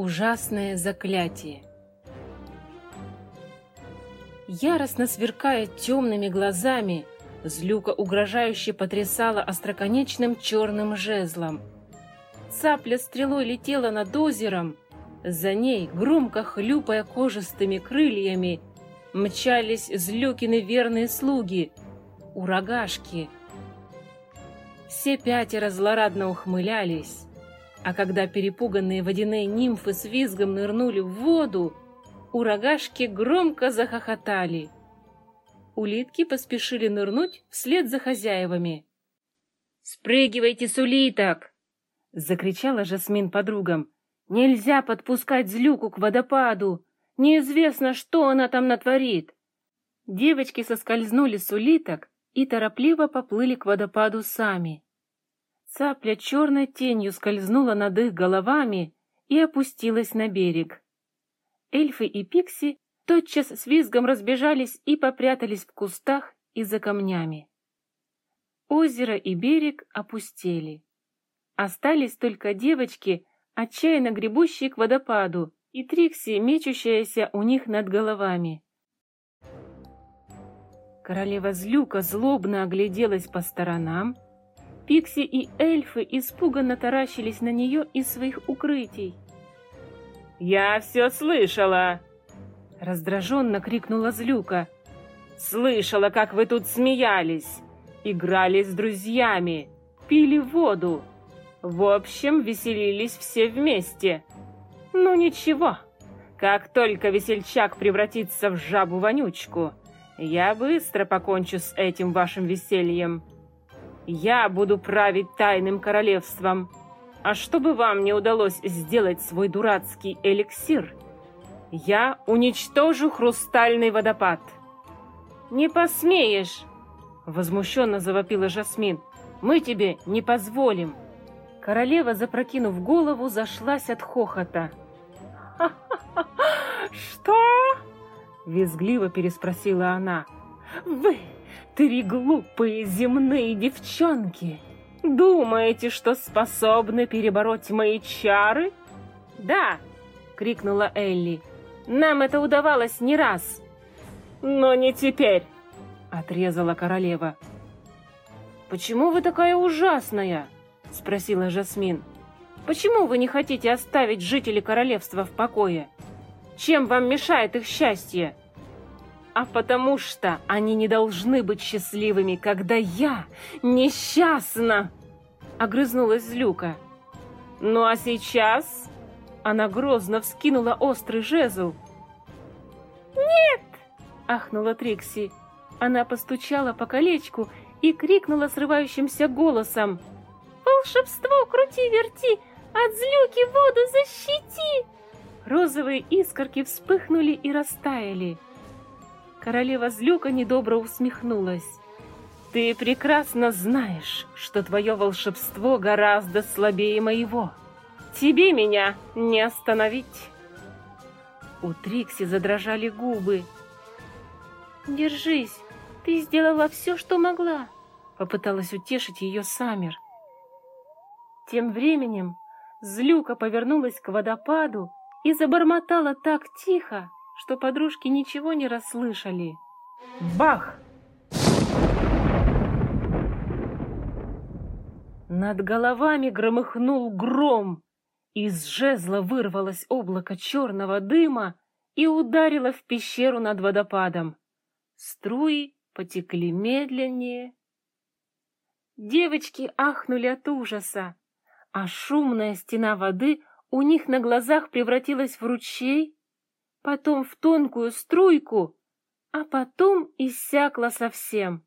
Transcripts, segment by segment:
Ужасное заклятие. Яростно сверкая темными глазами, Злюка угрожающе потрясала остроконечным черным жезлом. Цапля стрелой летела над озером. За ней, громко хлюпая кожистыми крыльями, мчались Злюкины верные слуги, урагашки. Все пятеро злорадно ухмылялись, а когда перепуганные водяные нимфы с визгом нырнули в воду, урагашки громко захохотали. Улитки поспешили нырнуть вслед за хозяевами. «Спрыгивайте с улиток!» — закричала Жасмин подругам. «Нельзя подпускать злюку к водопаду! Неизвестно, что она там натворит!» Девочки соскользнули с улиток и торопливо поплыли к водопаду сами. Цапля черной тенью скользнула над их головами и опустилась на берег. Эльфы и Пикси тотчас с визгом разбежались и попрятались в кустах и за камнями. Озеро и берег опустели. Остались только девочки, отчаянно гребущие к водопаду, и Трикси, мечущаяся у них над головами. Королева Злюка злобно огляделась по сторонам. Пикси и эльфы испуганно таращились на нее из своих укрытий. «Я все слышала!» Раздраженно крикнула Злюка. «Слышала, как вы тут смеялись, играли с друзьями, пили воду. В общем, веселились все вместе. Ну ничего, как только весельчак превратится в жабу-вонючку, я быстро покончу с этим вашим весельем. Я буду править тайным королевством. А чтобы вам не удалось сделать свой дурацкий эликсир, я уничтожу хрустальный водопад. Не посмеешь, возмущенно завопила Жасмин. Мы тебе не позволим. Королева, запрокинув голову, зашлась от хохота. «Что?» — визгливо переспросила она. «Вы, три глупые земные девчонки, думаете, что способны перебороть мои чары?» «Да!» — крикнула Элли. «Нам это удавалось не раз!» «Но не теперь!» — отрезала королева. «Почему вы такая ужасная?» — спросила Жасмин. «Почему вы не хотите оставить жителей королевства в покое? Чем вам мешает их счастье?» «А потому что они не должны быть счастливыми, когда я несчастна!» — огрызнулась Злюка. «Ну а сейчас...» Она грозно вскинула острый жезл. «Нет!» — ахнула Трикси. Она постучала по колечку и крикнула срывающимся голосом. Волшебство крути-верти, от злюки воду защити!» Розовые искорки вспыхнули и растаяли. Королева Злюка недобро усмехнулась. «Ты прекрасно знаешь, что твое волшебство гораздо слабее моего. Тебе меня не остановить!» У Трикси задрожали губы. «Держись, ты сделала все, что могла!» Попыталась утешить ее Саммер. Тем временем Злюка повернулась к водопаду и забормотала так тихо, что подружки ничего не расслышали. Бах! Над головами громыхнул гром. Из жезла вырвалось облако черного дыма и ударило в пещеру над водопадом. Струи потекли медленнее. Девочки ахнули от ужаса а шумная стена воды у них на глазах превратилась в ручей, потом в тонкую струйку, а потом иссякла совсем.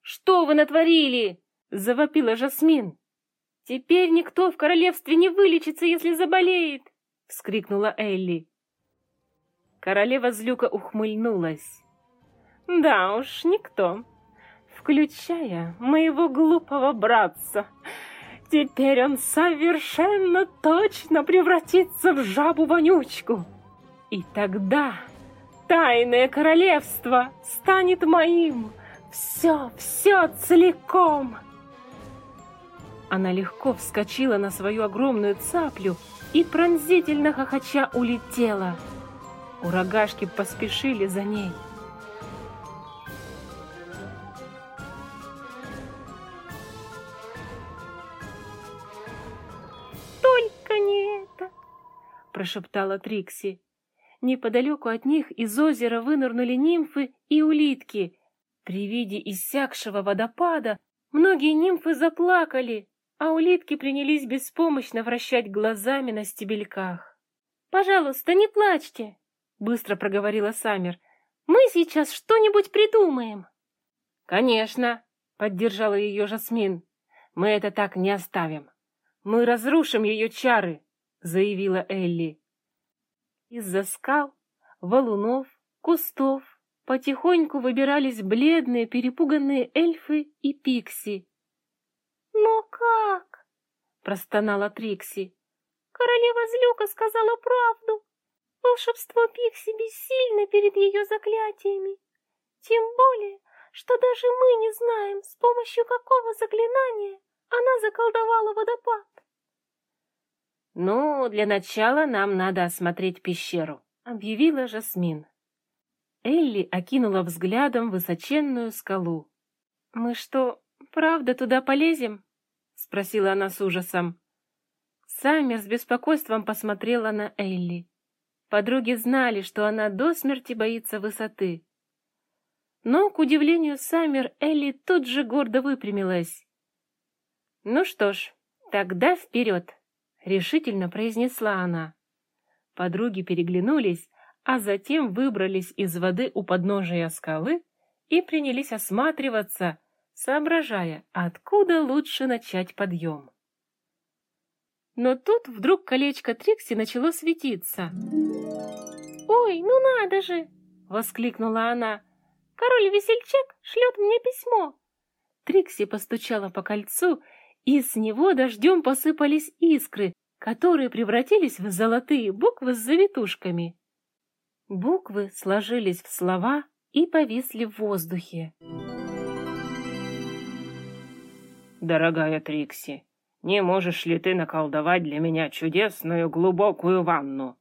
«Что вы натворили?» — завопила Жасмин. «Теперь никто в королевстве не вылечится, если заболеет!» — вскрикнула Элли. Королева Злюка ухмыльнулась. «Да уж, никто, включая моего глупого братца. Теперь он совершенно точно превратится в жабу-вонючку. И тогда тайное королевство станет моим. Все, все целиком. Она легко вскочила на свою огромную цаплю и пронзительно хохоча улетела. Урагашки поспешили за ней. «Только не это!» – прошептала Трикси. Неподалеку от них из озера вынырнули нимфы и улитки. При виде иссякшего водопада многие нимфы заплакали, а улитки принялись беспомощно вращать глазами на стебельках. «Пожалуйста, не плачьте!» — быстро проговорила Саммер. «Мы сейчас что-нибудь придумаем!» «Конечно!» — поддержала ее Жасмин. «Мы это так не оставим. Мы разрушим ее чары!» — заявила Элли. Из-за скал, валунов, кустов потихоньку выбирались бледные перепуганные эльфы и пикси. «Но как?» — простонала Трикси. «Королева Злюка сказала правду. Волшебство Пикси бессильно перед ее заклятиями. Тем более, что даже мы не знаем, с помощью какого заклинания она заколдовала водопад». «Ну, для начала нам надо осмотреть пещеру», — объявила Жасмин. Элли окинула взглядом высоченную скалу. «Мы что, правда туда полезем?» — спросила она с ужасом. Саммер с беспокойством посмотрела на Элли. Подруги знали, что она до смерти боится высоты. Но, к удивлению Саммер, Элли тут же гордо выпрямилась. «Ну что ж, тогда вперед!» — решительно произнесла она. Подруги переглянулись, а затем выбрались из воды у подножия скалы и принялись осматриваться, соображая, откуда лучше начать подъем. Но тут вдруг колечко Трикси начало светиться. «Ой, ну надо же!» — воскликнула она. «Король-весельчак шлет мне письмо!» Трикси постучала по кольцу и с него дождем посыпались искры, которые превратились в золотые буквы с завитушками. Буквы сложились в слова и повисли в воздухе. «Дорогая Трикси, не можешь ли ты наколдовать для меня чудесную глубокую ванну?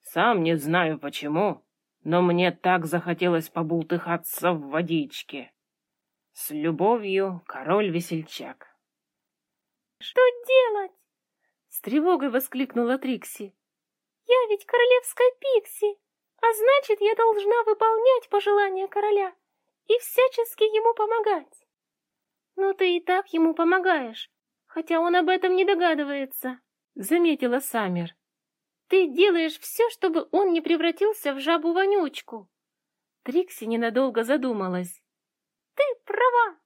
Сам не знаю почему, но мне так захотелось побултыхаться в водичке. С любовью, король-весельчак». «Что делать?» — с тревогой воскликнула Трикси. «Я ведь королевская Пикси, а значит, я должна выполнять пожелания короля и всячески ему помогать». «Ну ты и так ему помогаешь, хотя он об этом не догадывается», — заметила Саммер. «Ты делаешь все, чтобы он не превратился в жабу-вонючку». Трикси ненадолго задумалась. «Ты права!»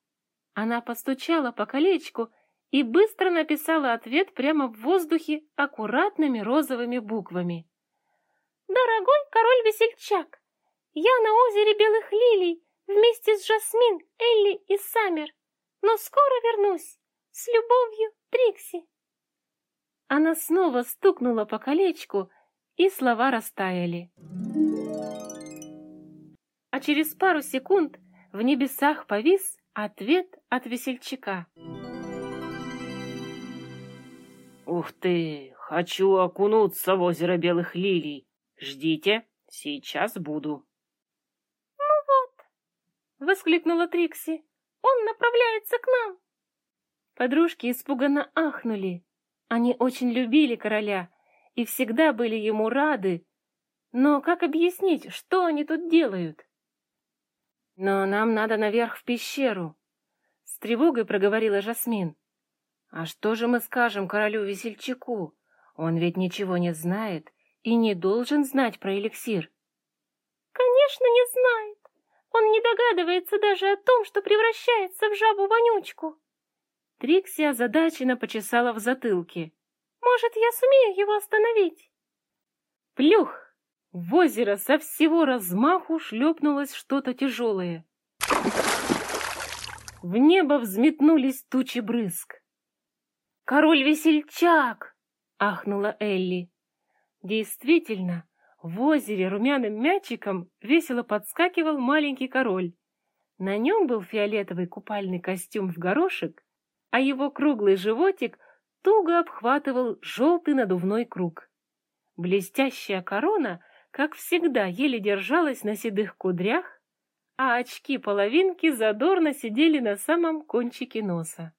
Она постучала по колечку и быстро написала ответ прямо в воздухе аккуратными розовыми буквами. «Дорогой король-весельчак, я на озере Белых Лилий вместе с Жасмин, Элли и Саммер, но скоро вернусь. С любовью, Трикси!» Она снова стукнула по колечку, и слова растаяли. А через пару секунд в небесах повис ответ от весельчака. «Ух ты! Хочу окунуться в озеро белых лилий. Ждите, сейчас буду». «Ну вот!» — воскликнула Трикси. «Он направляется к нам!» Подружки испуганно ахнули. Они очень любили короля и всегда были ему рады. Но как объяснить, что они тут делают? «Но нам надо наверх в пещеру», — с тревогой проговорила Жасмин. А что же мы скажем королю-весельчаку? Он ведь ничего не знает и не должен знать про эликсир. Конечно, не знает. Он не догадывается даже о том, что превращается в жабу-вонючку. Трикси озадаченно почесала в затылке. Может, я сумею его остановить? Плюх! В озеро со всего размаху шлепнулось что-то тяжелое. В небо взметнулись тучи брызг. «Король-весельчак!» — ахнула Элли. Действительно, в озере румяным мячиком весело подскакивал маленький король. На нем был фиолетовый купальный костюм в горошек, а его круглый животик туго обхватывал желтый надувной круг. Блестящая корона, как всегда, еле держалась на седых кудрях, а очки-половинки задорно сидели на самом кончике носа.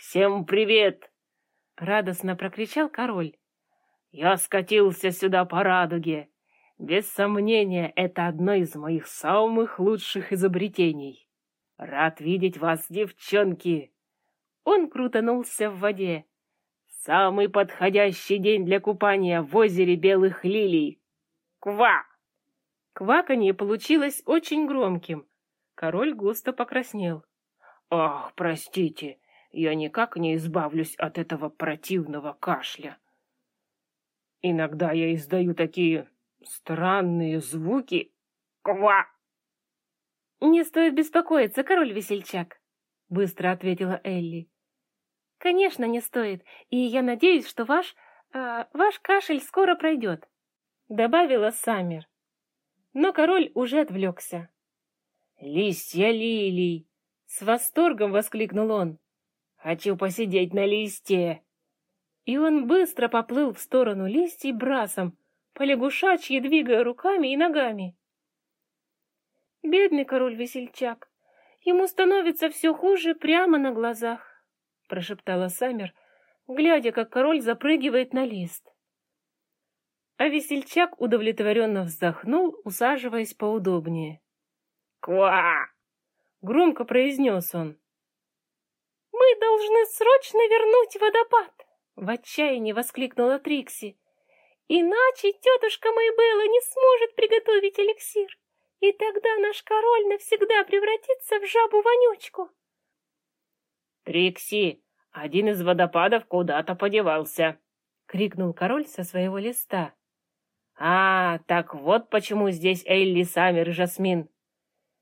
«Всем привет!» — радостно прокричал король. «Я скатился сюда по радуге. Без сомнения, это одно из моих самых лучших изобретений. Рад видеть вас, девчонки!» Он крутанулся в воде. «Самый подходящий день для купания в озере Белых Лилий! Ква!» Кваканье получилось очень громким. Король густо покраснел. «Ах, простите, я никак не избавлюсь от этого противного кашля. Иногда я издаю такие странные звуки. Ква!» «Не стоит беспокоиться, король-весельчак», — быстро ответила Элли. «Конечно, не стоит, и я надеюсь, что ваш... Э, ваш кашель скоро пройдет», — добавила Саммер. Но король уже отвлекся. «Листья лилий!» — с восторгом воскликнул он. «Хочу посидеть на листе!» И он быстро поплыл в сторону листьев брасом, полягушачьи двигая руками и ногами. «Бедный король-весельчак! Ему становится все хуже прямо на глазах!» — прошептала Саммер, глядя, как король запрыгивает на лист. А весельчак удовлетворенно вздохнул, усаживаясь поудобнее. «Ква!» — громко произнес он. «Мы должны срочно вернуть водопад!» — в отчаянии воскликнула Трикси. «Иначе тетушка Мэйбелла не сможет приготовить эликсир, и тогда наш король навсегда превратится в жабу-вонючку!» «Трикси, один из водопадов куда-то подевался!» — крикнул король со своего листа. «А, так вот почему здесь Элли, Саммер и Жасмин».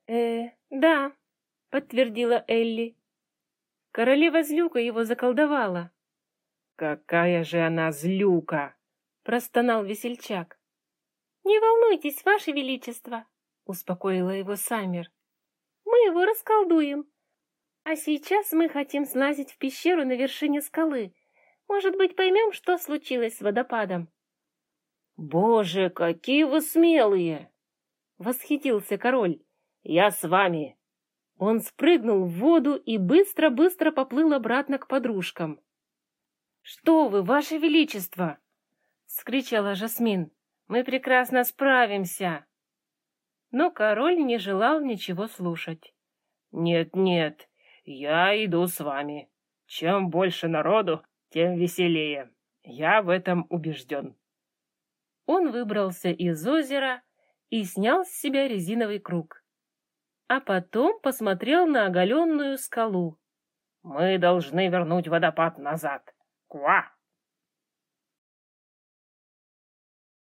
«Э, да», — подтвердила Элли. Королева Злюка его заколдовала. «Какая же она злюка!» — простонал весельчак. «Не волнуйтесь, ваше величество», — успокоила его Саммер. «Мы его расколдуем. А сейчас мы хотим слазить в пещеру на вершине скалы. Может быть, поймем, что случилось с водопадом». «Боже, какие вы смелые!» — восхитился король. «Я с вами!» Он спрыгнул в воду и быстро-быстро поплыл обратно к подружкам. «Что вы, ваше величество!» — скричала Жасмин. «Мы прекрасно справимся!» Но король не желал ничего слушать. «Нет-нет, я иду с вами. Чем больше народу, тем веселее. Я в этом убежден» он выбрался из озера и снял с себя резиновый круг. А потом посмотрел на оголенную скалу. «Мы должны вернуть водопад назад. Ква!»